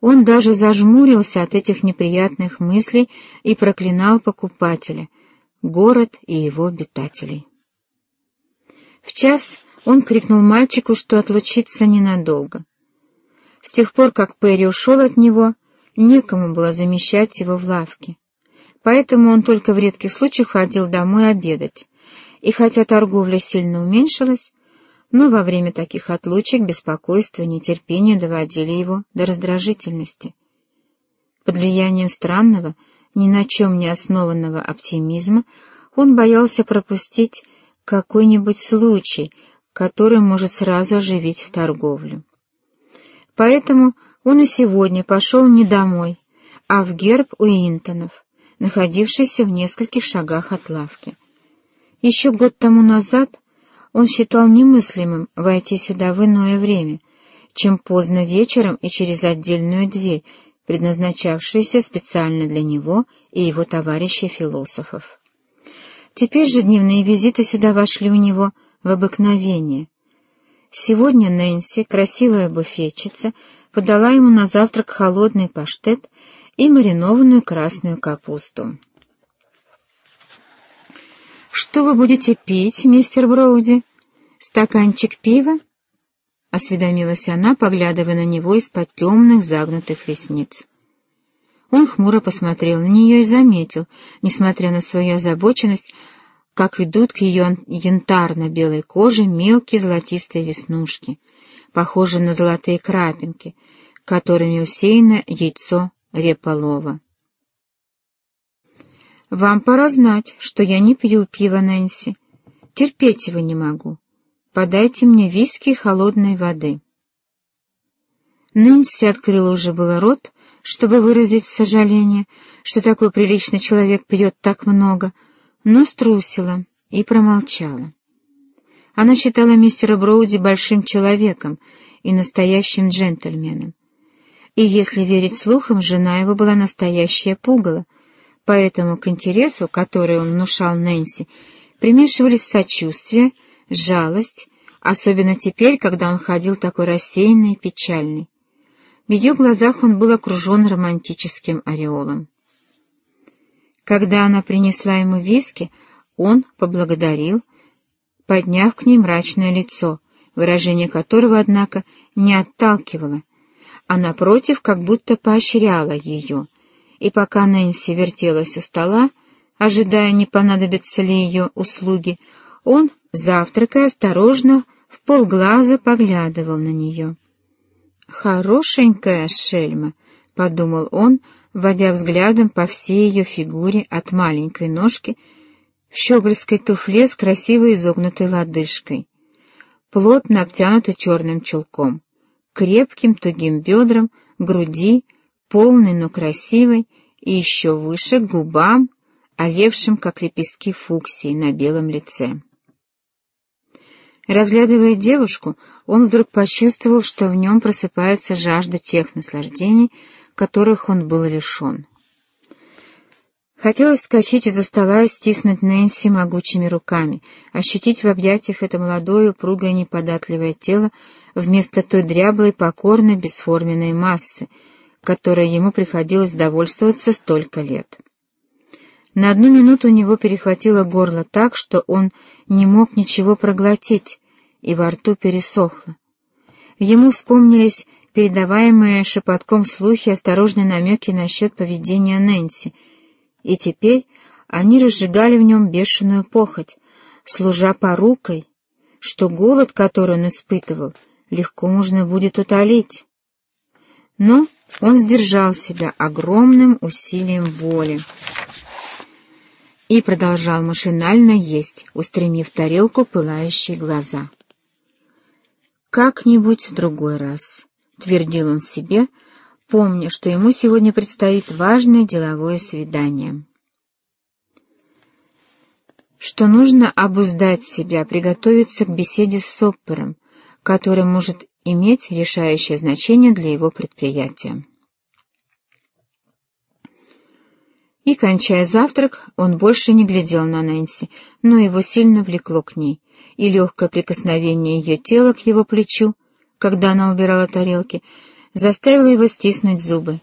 Он даже зажмурился от этих неприятных мыслей и проклинал покупателя, город и его обитателей. В час он крикнул мальчику, что отлучится ненадолго. С тех пор, как Перри ушел от него, некому было замещать его в лавке. Поэтому он только в редких случаях ходил домой обедать. И хотя торговля сильно уменьшилась, но во время таких отлучек беспокойство и нетерпение доводили его до раздражительности. Под влиянием странного, ни на чем не основанного оптимизма он боялся пропустить какой-нибудь случай, который может сразу оживить торговлю. Поэтому он и сегодня пошел не домой, а в герб Уинтонов, находившийся в нескольких шагах от лавки. Еще год тому назад он считал немыслимым войти сюда в иное время, чем поздно вечером и через отдельную дверь, предназначавшуюся специально для него и его товарищей-философов. Теперь же дневные визиты сюда вошли у него в обыкновение. Сегодня Нэнси, красивая буфетчица, подала ему на завтрак холодный паштет и маринованную красную капусту. «Что вы будете пить, мистер Броуди? Стаканчик пива?» — осведомилась она, поглядывая на него из-под темных загнутых ресниц. Он хмуро посмотрел на нее и заметил, несмотря на свою озабоченность, как идут к ее янтарно-белой коже мелкие золотистые веснушки, похожие на золотые крапинки, которыми усеяно яйцо реполова. «Вам пора знать, что я не пью пиво, Нэнси. Терпеть его не могу. Подайте мне виски и холодной воды». Нэнси открыла уже было рот, чтобы выразить сожаление, что такой приличный человек пьет так много, но струсила и промолчала. Она считала мистера Броуди большим человеком и настоящим джентльменом. И если верить слухам, жена его была настоящая пугало — поэтому к интересу, который он внушал Нэнси, примешивались сочувствие, жалость, особенно теперь, когда он ходил такой рассеянный и печальный. В ее глазах он был окружен романтическим ореолом. Когда она принесла ему виски, он поблагодарил, подняв к ней мрачное лицо, выражение которого, однако, не отталкивало, а, напротив, как будто поощряло ее — и пока Нэнси вертелась у стола, ожидая, не понадобятся ли ее услуги, он, завтракая, осторожно, в полглаза поглядывал на нее. «Хорошенькая шельма», — подумал он, вводя взглядом по всей ее фигуре от маленькой ножки в щегольской туфле с красивой изогнутой лодыжкой, плотно обтянутой черным чулком, крепким тугим бедром, груди, полной, но красивой, и еще выше к губам, олевшим, как лепестки фуксии на белом лице. Разглядывая девушку, он вдруг почувствовал, что в нем просыпается жажда тех наслаждений, которых он был лишен. Хотелось скачать из-за стола и стиснуть Нэнси могучими руками, ощутить в объятиях это молодое, упругое, неподатливое тело вместо той дряблой, покорной, бесформенной массы, которой ему приходилось довольствоваться столько лет. На одну минуту у него перехватило горло так, что он не мог ничего проглотить, и во рту пересохло. Ему вспомнились передаваемые шепотком слухи осторожные намеки насчет поведения Нэнси, и теперь они разжигали в нем бешеную похоть, служа порукой, что голод, который он испытывал, легко можно будет утолить. Но он сдержал себя огромным усилием воли и продолжал машинально есть, устремив тарелку пылающие глаза. «Как-нибудь в другой раз», — твердил он себе, помня, что ему сегодня предстоит важное деловое свидание. Что нужно обуздать себя, приготовиться к беседе с Соппером, который может иметь решающее значение для его предприятия. И, кончая завтрак, он больше не глядел на Нэнси, но его сильно влекло к ней, и легкое прикосновение ее тела к его плечу, когда она убирала тарелки, заставила его стиснуть зубы.